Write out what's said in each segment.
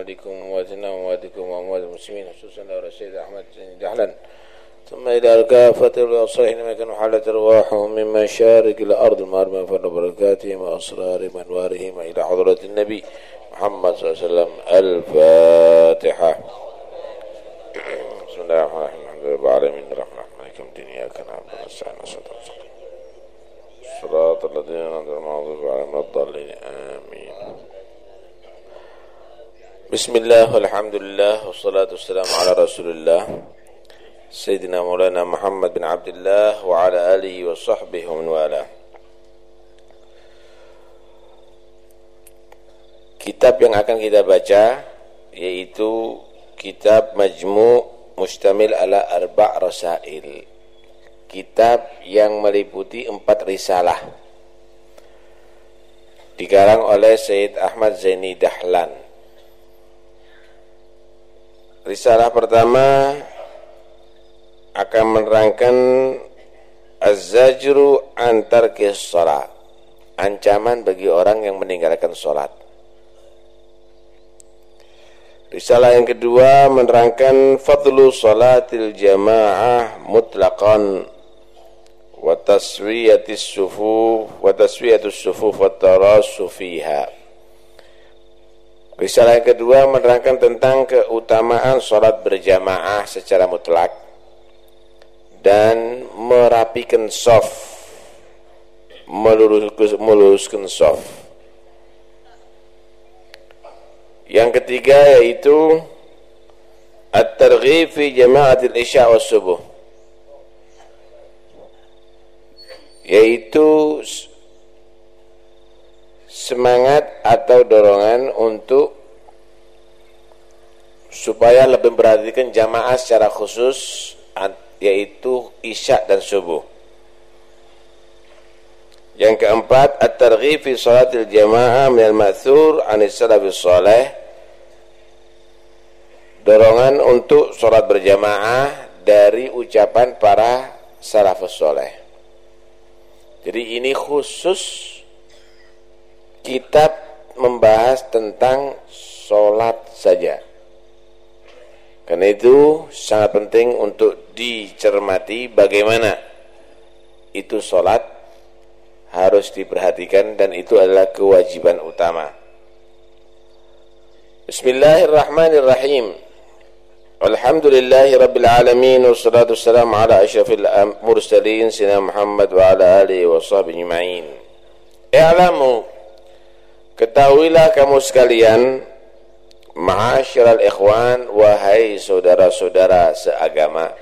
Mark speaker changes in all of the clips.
Speaker 1: عليكم وأمواتنا وأمواتكم وأموات المسلمين خصوصا لو السيد أحمد دحلا ثم إلى الكافة والصالحين ما كانوا حالة أرواحهم من مشارق الأرض المغرب فضل بركاتهم وأسرارهم وأنوارهم إلى حضرة النبي محمد صلى الله عليه وسلم. الفاتحة. بسم الله الرحمن الرحيم. الحمد لله رب العالمين. الرحمن الرحيم. مالك يوم الدين. إياك نعبد ونستعين. صراط الذين أنعمت عليهم غير الضالين. آمين. Bismillah, alhamdulillah, wassalatu wassalamu ala rasulullah Sayyidina Mawlana Muhammad bin Abdullah wa ala alihi wa sahbihi wa ala Kitab yang akan kita baca yaitu kitab Majmu' Mustamil ala Arba' Rasail. Kitab yang meliputi empat risalah. Digarang oleh Sayyid Ahmad Zaini Dahlan. Risalah pertama akan menerangkan Az-Zajru antar salat. Ancaman bagi orang yang meninggalkan salat. Risalah yang kedua menerangkan fadlu salatil jamaah mutlaqan wa taswiyatis sufuf wa taswiyatus sufuf wa tarasu fiha. Risalah yang kedua menerangkan tentang keutamaan salat berjamaah secara mutlak dan merapikan soft meluruskan soft yang ketiga yaitu at-targhib fi jama'atil isya was subuh yaitu semangat atau dorongan untuk supaya lebih memperhatikan jamaah secara khusus yaitu isya dan subuh. Yang keempat, at-targhib fi salatil jamaah min al-ma'thur 'an salafis salih. Dorongan untuk salat berjamaah dari ucapan para salafus saleh. Jadi ini khusus kitab membahas tentang sholat saja. Karena itu sangat penting untuk dicermati bagaimana itu sholat harus diperhatikan dan itu adalah kewajiban utama. Bismillahirrahmanirrahim. Alhamdulillahi rabbil alamin wassalatu wassalamu ala asyrafil mursalin sayyidina Muhammad wa ala alihi wa sahbihi ajma'in. I'lamu ketahuilah kamu sekalian Ma'asyiral ikhwan wahai saudara-saudara seagama.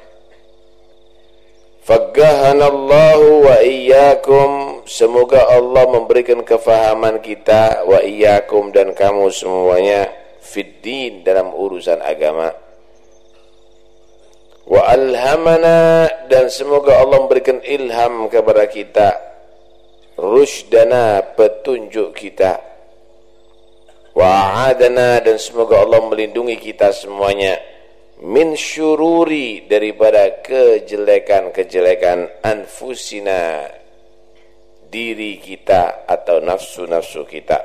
Speaker 1: Faggahanallahu wa iyyakum. Semoga Allah memberikan kefahaman kita wa iyyakum dan kamu semuanya fiddin dalam urusan agama. Wa alhamana dan semoga Allah memberikan ilham kepada kita rusdana petunjuk kita wa'adana dan semoga Allah melindungi kita semuanya min syururi daripada kejelekan-kejelekan anfusina diri kita atau nafsu-nafsu kita.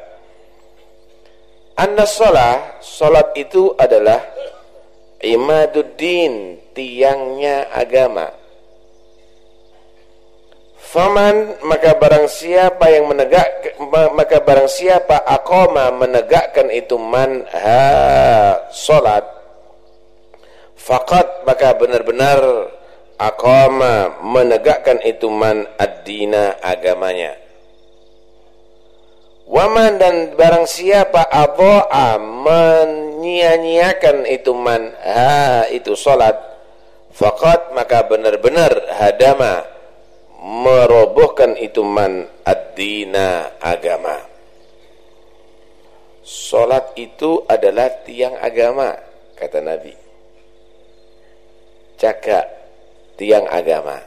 Speaker 1: Anna salah salat itu adalah imaduddin tiangnya agama Faman maka barang siapa yang menegak maka barang siapa akoma menegakkan itu man ha salat faqat maka benar-benar akoma menegakkan itu man ad-dina agamanya. Waman dan barang siapa adha'a menyia-nyiakan itu man ha itu salat faqat maka benar-benar hadama merobohkan itu man ad-dina agama. Salat itu adalah tiang agama, kata Nabi. Jaga tiang agama.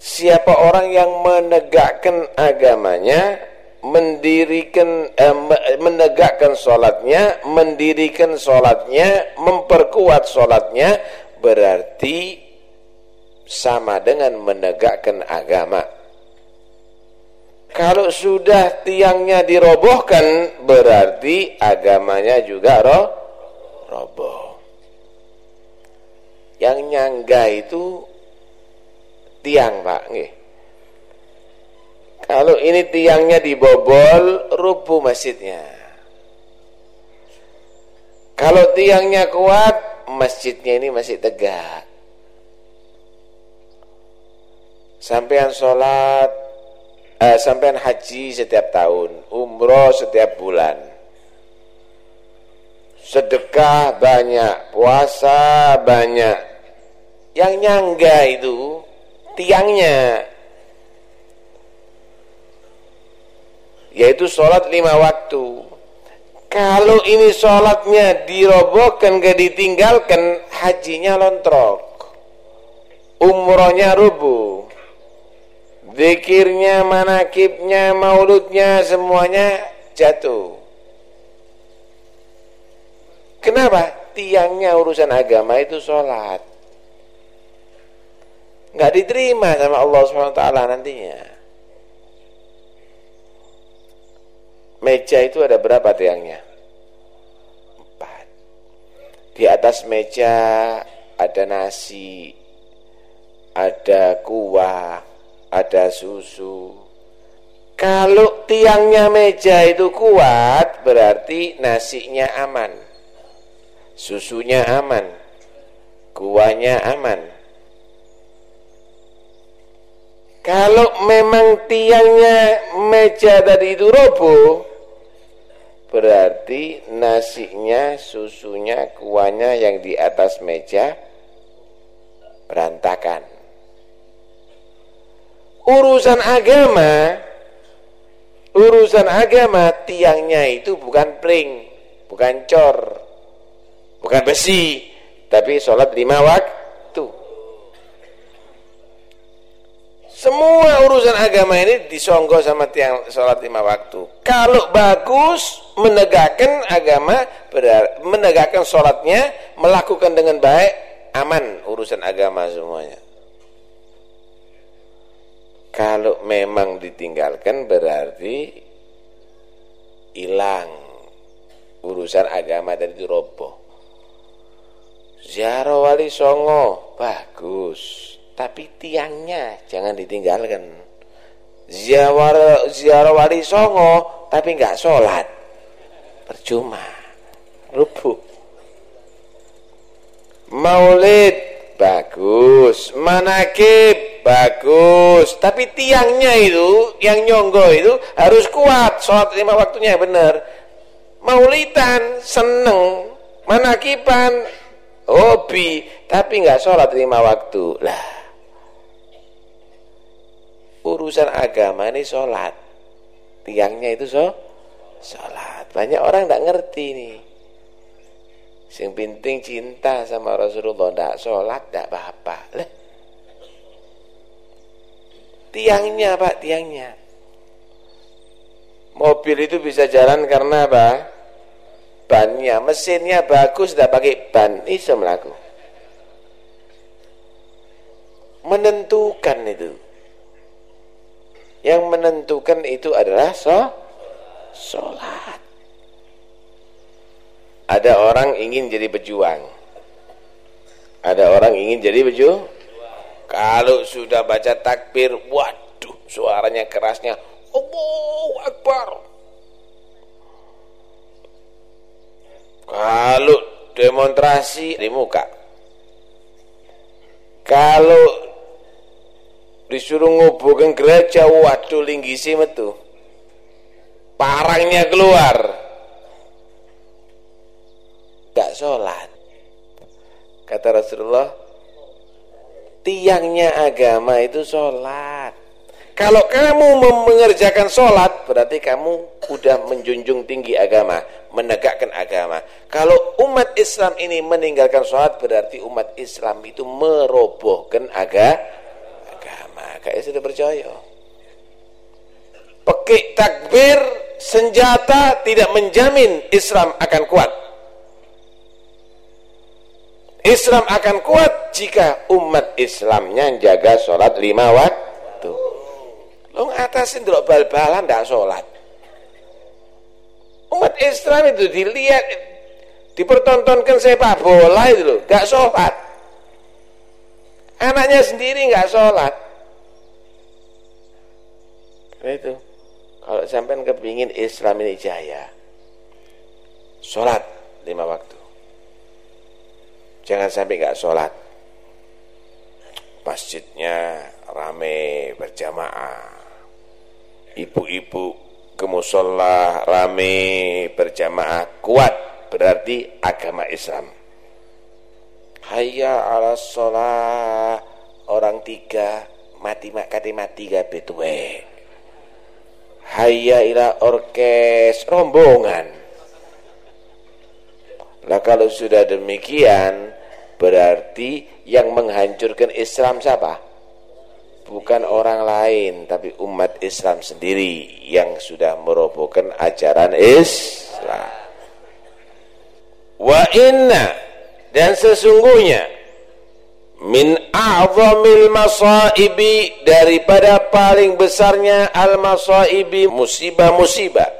Speaker 1: Siapa orang yang menegakkan agamanya, mendirikan eh, menegakkan salatnya, mendirikan salatnya, memperkuat salatnya berarti sama dengan menegakkan agama. kalau sudah tiangnya dirobohkan berarti agamanya juga roh, roboh. Yang nyangga itu tiang, Pak, nggih. Kalau ini tiangnya dibobol, rubuh masjidnya. Kalau tiangnya kuat, masjidnya ini masih tegak. Sampean sholat eh, sampean haji setiap tahun, umroh setiap bulan. Sedekah banyak, puasa banyak. Yang nyangga itu tiangnya yaitu sholat lima waktu. Kalau ini sholatnya dirobohkan, gak ditinggalkan, hajinya lontrok. Umrohnya rubuh zikirnya, manakibnya, mauludnya semuanya jatuh. Kenapa? Tiangnya urusan agama itu sholat. Nggak diterima sama Allah SWT nantinya. Meja itu ada berapa tiangnya? Empat. Di atas meja ada nasi, ada kuah, ada susu. Kalau tiangnya meja itu kuat, berarti nasinya aman. Susunya aman. Kuahnya aman. Kalau memang tiangnya meja tadi itu roboh, berarti nasinya, susunya, kuahnya yang di atas meja berantakan urusan agama urusan agama tiangnya itu bukan pring bukan cor bukan besi tapi sholat lima waktu. Semua urusan agama ini disonggo sama tiang sholat lima waktu. Kalau bagus menegakkan agama menegakkan sholatnya melakukan dengan baik aman urusan agama semuanya kalau memang ditinggalkan berarti hilang urusan agama dari itu roboh. Ziarah wali songo bagus, tapi tiangnya jangan ditinggalkan. Ziarah, ziarah wali songo tapi nggak sholat, percuma, rubuh. Maulid bagus, manakib? Bagus. Tapi tiangnya itu yang nyonggo itu harus kuat sholat lima waktunya benar. Maulitan seneng. Manakipan hobi. Tapi nggak sholat lima waktu. Lah. Urusan agama ini sholat. Tiangnya itu so sholat. Banyak orang nggak ngerti nih sing penting cinta sama Rasulullah ndak sholat ndak apa-apa lah Tiangnya Pak, tiangnya. Mobil itu bisa jalan karena apa? Bannya, mesinnya bagus, tidak pakai ban, bisa melaku. Menentukan itu. Yang menentukan itu adalah so, sholat. Ada orang ingin jadi pejuang. Ada orang ingin jadi pejuang kalau sudah baca takbir, waduh, suaranya kerasnya, Allahu Akbar. Kalau demonstrasi di muka. Kalau disuruh ngubuhin gereja, waduh linggisi metu. Parangnya keluar. Gak sholat. Kata Rasulullah, tiangnya agama itu sholat. Kalau kamu mengerjakan sholat berarti kamu sudah menjunjung tinggi agama menegakkan agama. Kalau umat Islam ini meninggalkan sholat berarti umat Islam itu merobohkan aga, agama. Kayak sudah percaya pakai takbir senjata tidak menjamin Islam akan kuat Islam akan kuat jika umat Islamnya jaga sholat lima waktu. Lo ngatasin dulu bal-balan tidak sholat. Umat Islam itu dilihat, dipertontonkan sepak bola itu loh, gak sholat. Anaknya sendiri gak sholat. Nah itu, kalau sampai kepingin Islam ini jaya, sholat lima waktu. Jangan sampai gak sholat. Masjidnya rame berjamaah. Ibu-ibu ke musola rame berjamaah kuat. Berarti agama Islam. Hayya ala sholat orang tiga mati makati mati gak betue hayya ila orkes rombongan. Lah kalau sudah demikian berarti yang menghancurkan Islam siapa? bukan orang lain tapi umat Islam sendiri yang sudah merobohkan ajaran Islam wa inna dan sesungguhnya min a'zamil masaibi daripada paling besarnya al masaibi musibah-musibah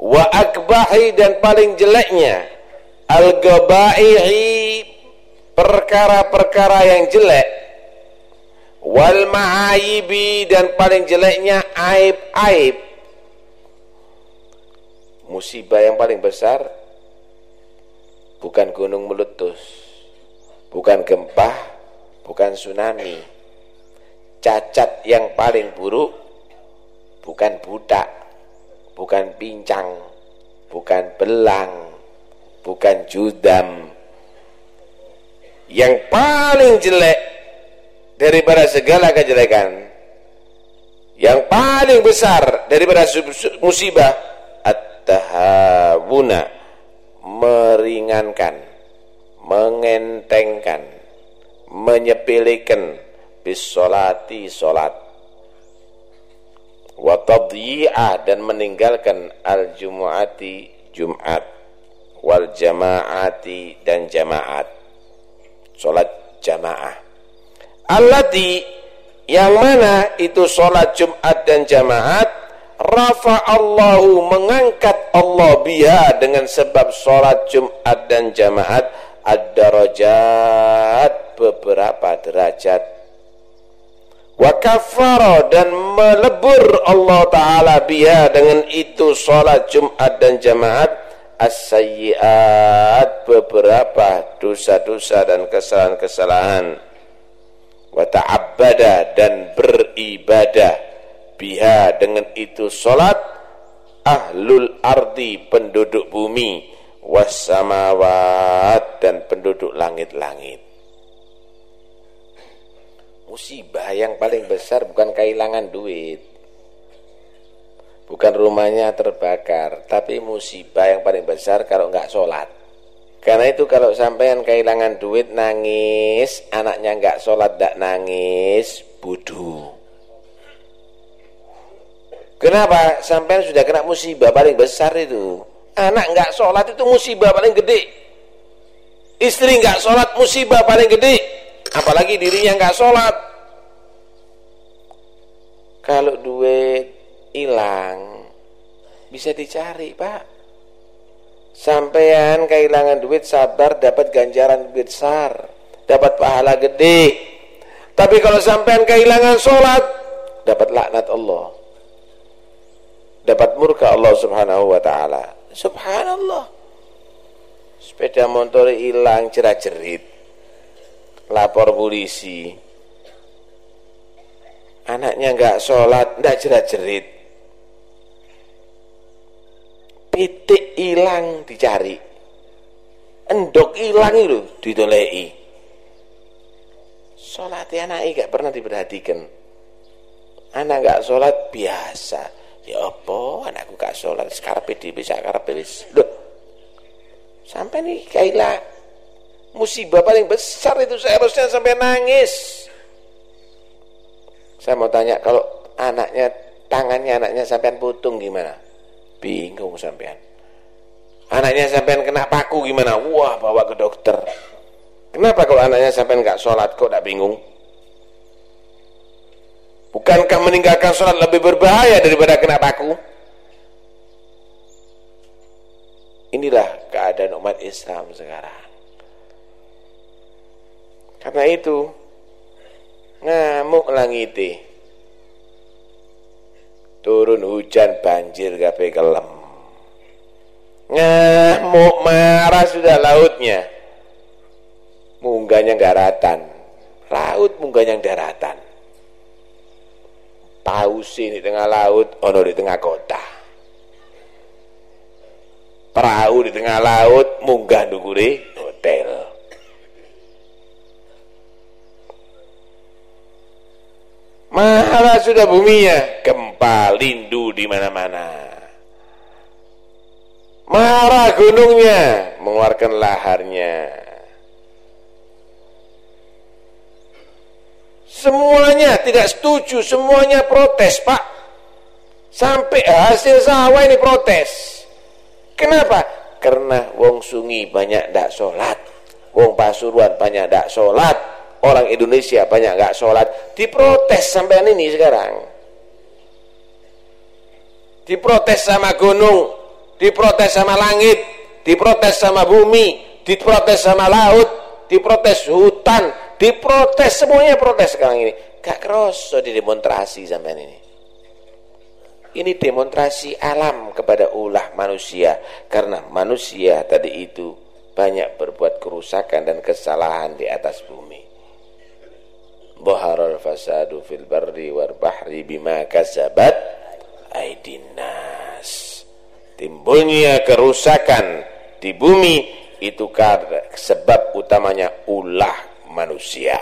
Speaker 1: wa akbahi dan paling jeleknya al gabaihi perkara-perkara yang jelek wal ma'ayibi dan paling jeleknya aib-aib. Musibah yang paling besar bukan gunung meletus bukan gempa bukan tsunami. Cacat yang paling buruk bukan budak bukan pincang bukan belang bukan judam yang paling jelek daripada segala kejelekan yang paling besar daripada musibah at-tahawuna meringankan mengentengkan menyepelekan bisolati solat wa dan meninggalkan al-jumu'ati Jumat wal jama'ati dan jamaat solat jamaah. Allati yang mana itu solat Jumat dan jamaat rafa Allahu mengangkat Allah biha dengan sebab solat Jumat dan jamaat ad-darajat beberapa derajat. Wa kafara dan melebur Allah Ta'ala biha dengan itu solat Jumat dan jamaat as-sayyiat beberapa dosa-dosa dan kesalahan-kesalahan. Wa ta'abbada dan beribadah biha dengan itu salat ahlul ardi penduduk bumi. Wassamawat dan penduduk langit-langit. Musibah yang paling besar bukan kehilangan duit bukan rumahnya terbakar tapi musibah yang paling besar kalau enggak sholat karena itu kalau sampean kehilangan duit nangis, anaknya enggak sholat enggak nangis, budu. Kenapa? Sampean sudah kena musibah paling besar itu. Anak enggak sholat itu musibah paling gede. Istri enggak sholat musibah paling gede. Apalagi dirinya enggak sholat. Kalau duit hilang, bisa dicari pak. Sampean kehilangan duit sabar dapat ganjaran besar dapat pahala gede. Tapi kalau sampean kehilangan sholat dapat laknat Allah. Dapat murka Allah subhanahu wa ta'ala. Subhanallah. Sepeda motor hilang cerat-cerit lapor polisi. Anaknya enggak sholat enggak cerat-cerit pitik hilang dicari. Endok hilang itu didolei sholat anak gak pernah diperhatikan. Anak gak sholat biasa. Ya apa anakku gak sholat sekarang pede bisa loh sampai nih kailah musibah paling besar itu seharusnya sampai nangis. Saya mau tanya kalau anaknya tangannya anaknya sampai putung gimana bingung sampean anaknya sampean kena paku gimana wah bawa ke dokter kenapa kalau anaknya sampean nggak sholat kok tidak bingung Bukankah meninggalkan sholat lebih berbahaya daripada kena paku? Inilah keadaan umat Islam sekarang. Karena itu, ngamuk langiti. Turun hujan banjir gape kelem. Ngamuk marah sudah lautnya. Munggahnya daratan. Laut munggahnya daratan. Pausi di tengah laut, ono di tengah kota. Perahu di tengah laut, munggah duguri hotel. Mahala sudah buminya, gempa, lindu di mana-mana. Marah gunungnya, mengeluarkan laharnya. Semuanya tidak setuju, semuanya protes, Pak. Sampai hasil sawah ini protes. Kenapa? Karena wong sungi banyak tidak sholat. Wong Pasuruan banyak tidak sholat. Orang Indonesia banyak nggak sholat. Diprotes sampai ini sekarang. Diprotes sama gunung, diprotes sama langit, diprotes sama bumi, diprotes sama laut, diprotes hutan, diprotes semuanya protes sekarang ini gak kerasa di demonstrasi zaman ini ini demonstrasi alam kepada ulah manusia karena manusia tadi itu banyak berbuat kerusakan dan kesalahan di atas bumi Baharal fasadu fil barri war bahri bima kasabat aidinas timbulnya kerusakan di bumi itu karena sebab utamanya ulah manusia.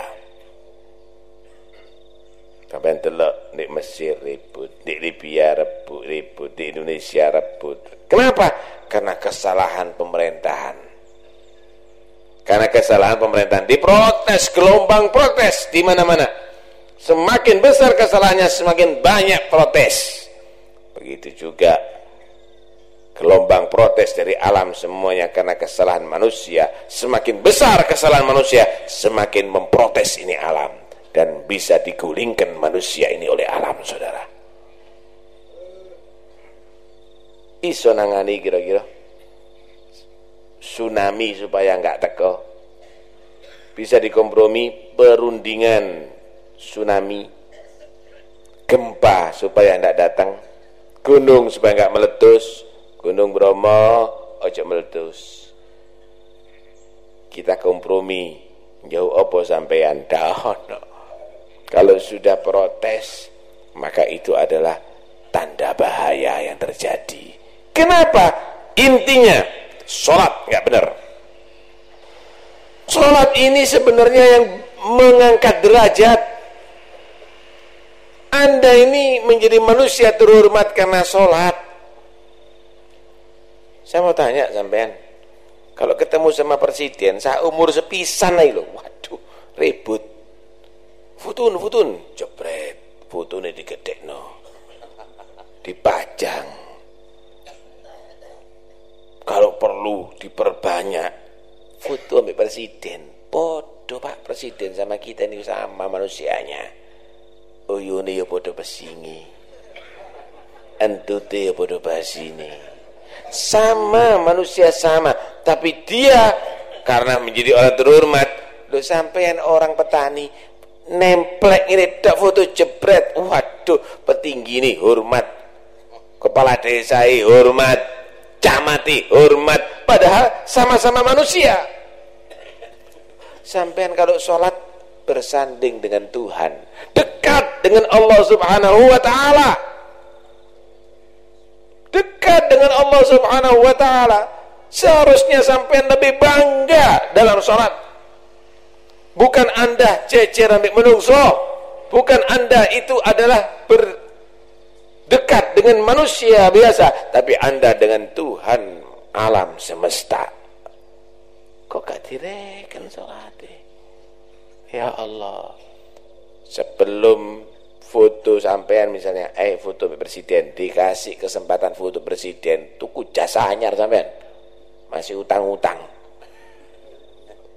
Speaker 1: Sampai telok di Mesir ribut, di Libya rebut, ribut, di Indonesia rebut. Kenapa? Karena kesalahan pemerintahan. Karena kesalahan pemerintahan diprotes, gelombang protes di mana-mana. Semakin besar kesalahannya, semakin banyak protes. Begitu juga gelombang protes dari alam semuanya karena kesalahan manusia semakin besar kesalahan manusia semakin memprotes ini alam dan bisa digulingkan manusia ini oleh alam saudara iso nangani kira-kira tsunami supaya enggak teko bisa dikompromi perundingan tsunami gempa supaya enggak datang gunung supaya enggak meletus Gunung Bromo ojo meletus. Kita kompromi. Jauh opo sampean dahon. Kalau sudah protes, maka itu adalah tanda bahaya yang terjadi. Kenapa? Intinya sholat nggak benar. Sholat ini sebenarnya yang mengangkat derajat. Anda ini menjadi manusia terhormat karena sholat. Saya mau tanya sampean, kalau ketemu sama presiden, saya umur sepisan aja loh, waduh, ribut. Futun, futun, jebret, futune no, dipajang. Kalau perlu diperbanyak, foto ambil presiden. Bodoh pak presiden sama kita ini sama manusianya. Uyune ya bodoh besingi. Entute ya bodoh basini sama manusia sama tapi dia karena menjadi orang terhormat lo sampean orang petani nemplek ini tak foto jebret waduh petinggi ini hormat kepala desa ini hormat camati hormat padahal sama-sama manusia sampean kalau sholat bersanding dengan Tuhan dekat dengan Allah subhanahu wa ta'ala dekat dengan Allah Subhanahu wa taala. Seharusnya sampai lebih bangga dalam salat. Bukan Anda cecer ambil menungso. Bukan Anda itu adalah berdekat dengan manusia biasa, tapi Anda dengan Tuhan alam semesta. Kok gak direken salat? Ya Allah. Sebelum foto sampean misalnya eh foto presiden dikasih kesempatan foto presiden tuku jasa anyar sampean masih utang-utang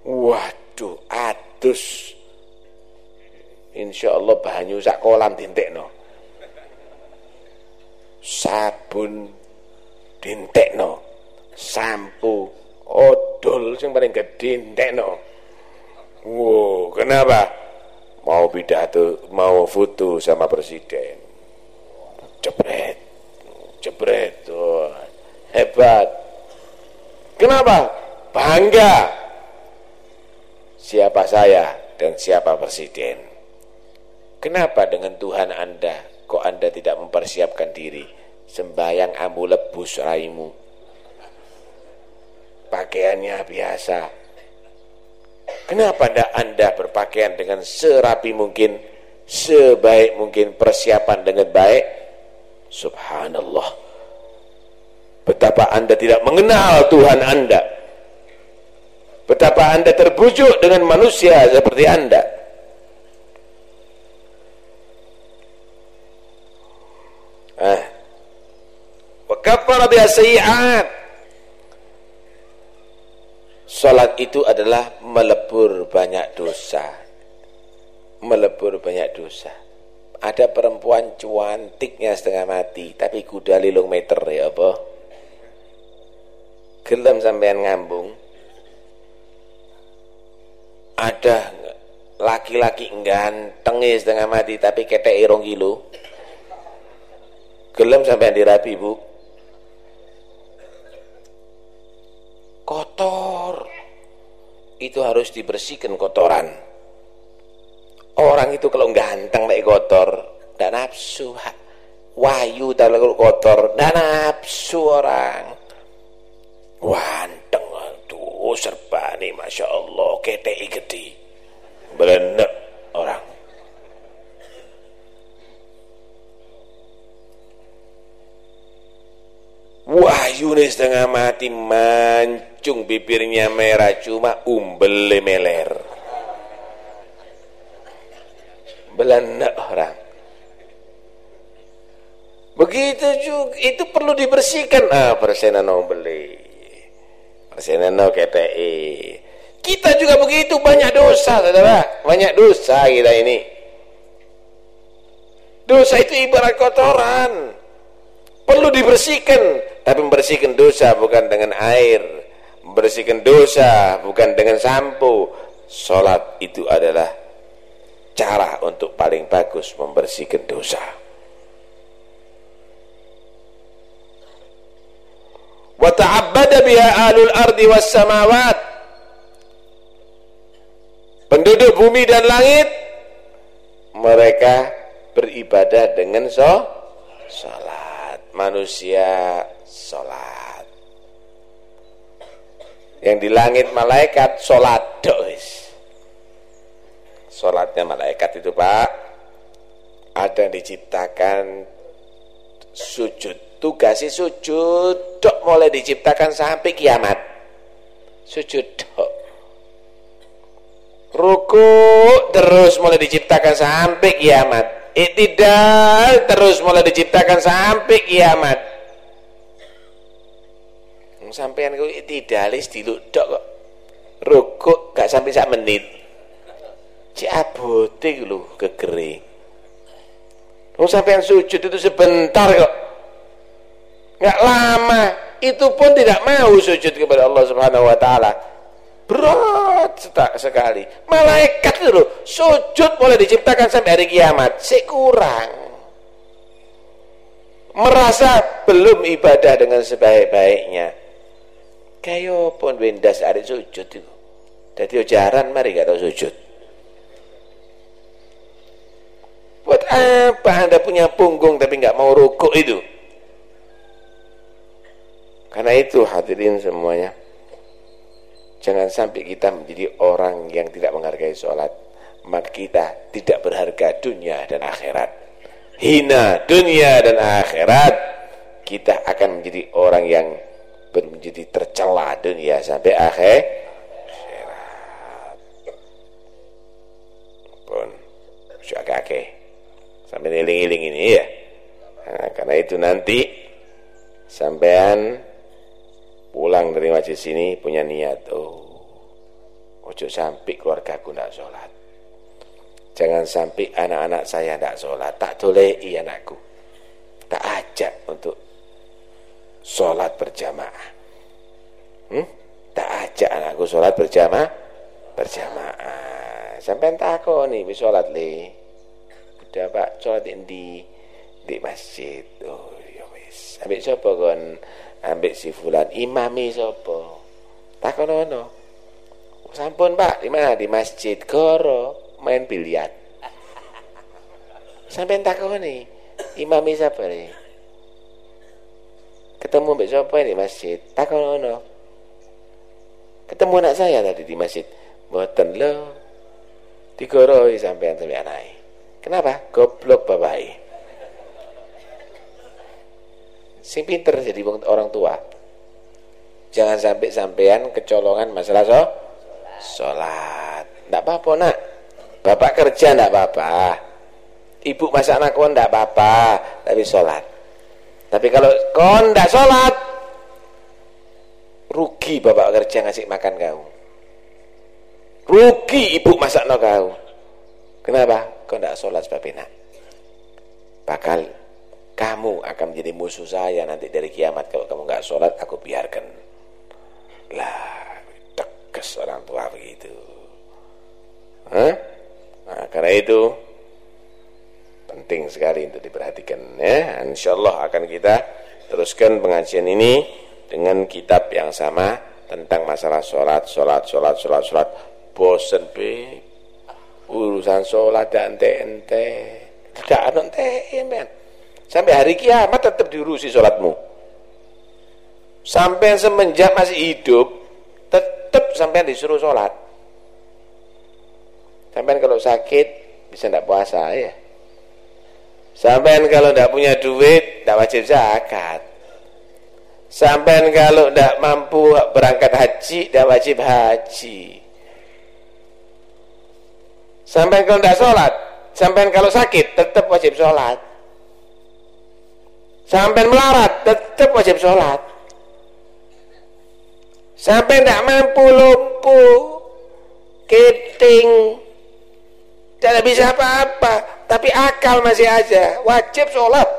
Speaker 1: waduh adus insya Allah banyu sak kolam dintekno sabun dintekno. Sampo odol yang paling gede dintekno. Wow kenapa? Mau pidato mau foto sama presiden. Jebret jebret oh, hebat. Kenapa? Bangga. Siapa saya dan siapa presiden. Kenapa dengan Tuhan Anda kok Anda tidak mempersiapkan diri? Sembayang ambu lebus raimu. Pakaiannya biasa. Kenapa anda, anda berpakaian dengan serapi mungkin, sebaik mungkin persiapan dengan baik? Subhanallah. Betapa Anda tidak mengenal Tuhan Anda. Betapa anda terbujuk dengan manusia seperti anda. Ah. Wa kaffara Salat itu adalah melebur banyak dosa. Melebur banyak dosa. Ada perempuan cuantiknya setengah mati, tapi kuda lilung meter ya apa? Gelem sampean ngambung ada laki-laki ganteng setengah mati tapi ketek irong kilo gelem sampai dirapi bu kotor. Itu harus dibersihkan kotoran. Orang itu kalau ganteng kayak kotor dan nafsu wayu kalau kotor dan nafsu orang. Ganteng Oh serba nih Masya Allah KTI gede. Belanda orang. Wah Yunis setengah mati mancung bibirnya merah cuma umbel meler Belanda orang Begitu juga itu perlu dibersihkan ah persenan beli Seneno KTI. Kita juga begitu banyak dosa, saudara. Banyak dosa kita ini. Dosa itu ibarat kotoran. Perlu dibersihkan, tapi membersihkan dosa bukan dengan air. Membersihkan dosa bukan dengan sampo. Salat itu adalah cara untuk paling bagus membersihkan dosa. wa ta'abbada biha alul ardi was samawat penduduk bumi dan langit mereka beribadah dengan so salat manusia salat yang di langit malaikat salat dois salatnya malaikat itu Pak. Ada yang diciptakan sujud. Tugasi sujud dok mulai diciptakan sampai kiamat. Sujud dok. Ruku terus mulai diciptakan sampai kiamat. Iktidal terus mulai diciptakan sampai kiamat sampean ku iktidalis diluk dok kok. Ruku gak sampai sak menit. Si abote lho kegering Wong sampean sujud itu sebentar kok. Nggak lama. Itu pun tidak mau sujud kepada Allah Subhanahu wa taala. Berat sekali. Malaikat itu sujud boleh diciptakan sampai hari kiamat. Sekurang merasa belum ibadah dengan sebaik-baiknya kayo pun wendas hari sujud itu jadi jaran mari gak tahu sujud. Buat apa anda punya punggung tapi nggak mau rukuk itu? Karena itu hadirin semuanya Jangan sampai kita menjadi orang yang tidak menghargai sholat. Maka kita tidak berharga dunia dan akhirat. Hina dunia dan akhirat. Kita akan menjadi orang yang menjadi tercela dunia sampai akhir. Pun sudah sampai niling-iling ini ya. Nah, karena itu nanti sampean pulang dari majelis sini punya niat oh ojo sampai keluarga aku ndak sholat jangan sampai anak-anak saya tidak sholat tak tolei anakku. Tak ajak untuk sholat berjamaah. Hmm? tak ajak anakku sholat berjamaah. Berjamaah. Sampai entah nih bisa sholat le. Udah pak sholat di di masjid. Oh ya wis. Ambil siapa kon ambil si fulan. Imami siapa takonono sampun pak di mana? Di masjid goro. Main biliar. Sampai takoni imami siapa nih ketemu mbak siapa di masjid. Takonono ketemu anak saya tadi di masjid. Boten lo. Digoroi sampai sampai anak kenapa? Goblok bapak sing pinter jadi orang tua. Jangan sampai sampean kecolongan masalah so sholat tidak apa-apa nak. Bapak kerja tidak apa-apa. Ibu masak anak kau tidak apa-apa. Tapi sholat tapi kalau kau tidak sholat rugi bapak kerja ngasih makan kau. Rugi ibu masak anak kau. Kenapa? Kau tidak sholat sebab ini bakal kamu akan menjadi musuh saya nanti dari kiamat. Kalau kamu nggak sholat aku biarkan. Lah tegas orang tua begitu. Hah? Nah, karena itu penting sekali untuk diperhatikan ya insyaallah akan kita teruskan pengajian ini dengan kitab yang sama tentang masalah sholat sholat sholat sholat sholat bosen be urusan sholat dan ente tidak ada ente Sampai hari kiamat tetap diurusi sholatmu. Sampai semenjak masih hidup, tetap sampai disuruh sholat. Sampai kalau sakit, bisa tidak puasa ya. Sampai kalau tidak punya duit, tidak wajib zakat. Sampai kalau tidak mampu berangkat haji, tidak wajib haji. Sampai kalau tidak sholat, sampai kalau sakit, tetap wajib sholat sampai melarat tetap wajib sholat sampai tidak mampu lumpuh keting tidak bisa apa-apa tapi akal masih aja. Wajib sholat.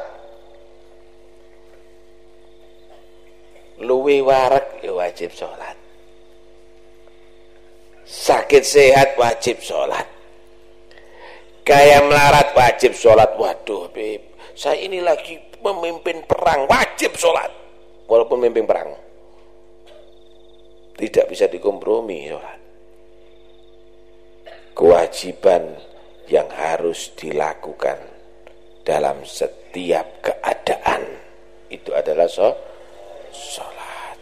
Speaker 1: Luwi warak ya wajib sholat. Sakit sehat wajib sholat. Kayak melarat wajib sholat. Waduh beb. Saya ini lagi memimpin perang. Wajib sholat. Walaupun memimpin perang. Tidak bisa dikompromi sholat. Kewajiban yang harus dilakukan dalam setiap keadaan itu adalah sholat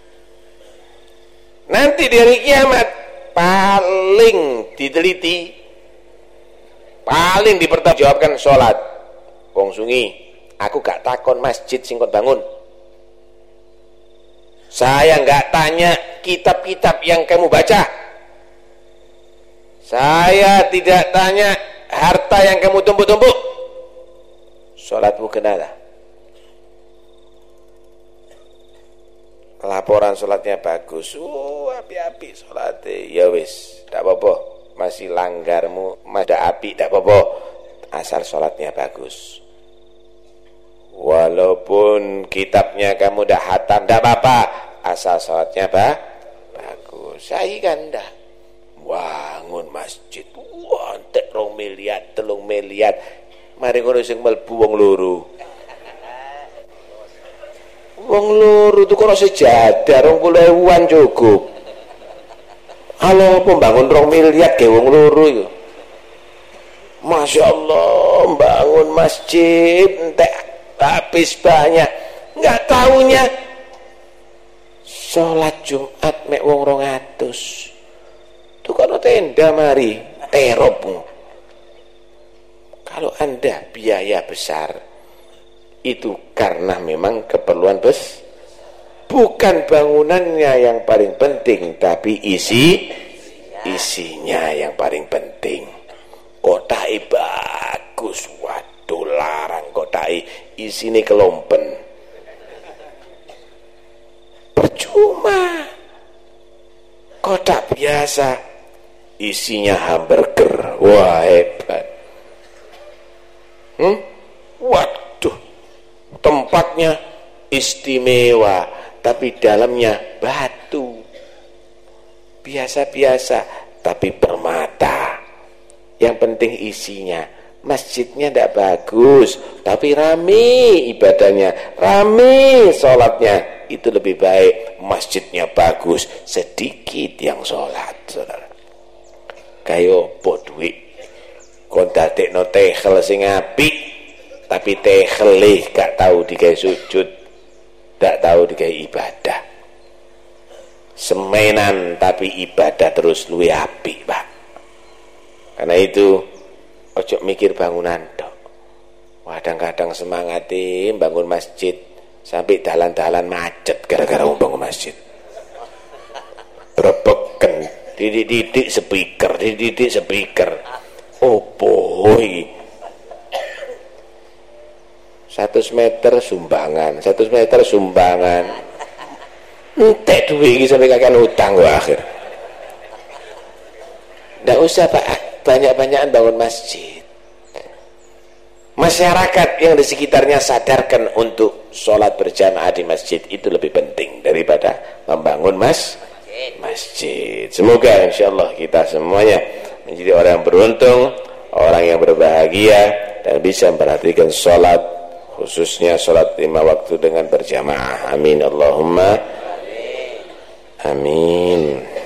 Speaker 1: nanti dari kiamat paling diteliti paling dipertanggungjawabkan sholat wong sungi Aku gak takon masjid sing bangun. Saya gak tanya kitab-kitab yang kamu baca. Saya tidak tanya harta yang kamu tumpuk-tumpuk. Sholatmu kenapa? Laporan sholatnya bagus. Uh, api-api sholatnya. Ya wis, tidak apa-apa. Masih langgarmu, ada api, tidak apa-apa. Asal sholatnya bagus. Walaupun kitabnya kamu dah hatam, dah apa-apa. Asal sholatnya apa? Bagus. Saya kan dah. Bangun masjid. Entek rong miliar, telung miliar. Mari ngono sing melbu wong loro. Wong loro tuh kalau sejadah rong puluh ewan cukup. Halo pembangun rong miliar ke wong loro itu. Masya Allah bangun masjid entek habis banyak nggak tahunya sholat Jumat mek wong rongatus itu kalau tenda mari terop kalau anda biaya besar itu karena memang keperluan bes. Bukan bangunannya yang paling penting tapi isi isinya yang paling penting. Kota bagus waduh larang kotai isini kelompen. Percuma. Kotak biasa isinya hamburger. Wah hebat. Hmm? waduh. Tempatnya istimewa tapi dalamnya batu. Biasa-biasa tapi permata. Yang penting isinya. Masjidnya tidak bagus tapi rame ibadahnya. Rame sholatnya. Itu lebih baik. Masjidnya bagus sedikit yang sholat saudara kayo po duit kon no tehel sing apik tapi tehel gak tahu dikai sujud gak tahu dikai ibadah. Semenan tapi ibadah terus luwe apik pak. Karena itu ojo mikir bangunan dok kadang-kadang semangati bangun masjid sampai dalan-dalan macet gara-gara bangun masjid. Berbeken didik-didik speaker didik-didik speaker. Oh boy satu meter sumbangan satu meter sumbangan. Entek duit sampai kakek utang gua akhir. Ndak usah pak. Banyak-banyakan bangun masjid. Masyarakat yang di sekitarnya sadarkan untuk sholat berjamaah di masjid itu lebih penting daripada membangun mas masjid. Semoga insya Allah kita semuanya menjadi orang yang beruntung orang yang berbahagia dan bisa memperhatikan sholat khususnya sholat lima waktu dengan berjamaah. Amin. Allahumma amin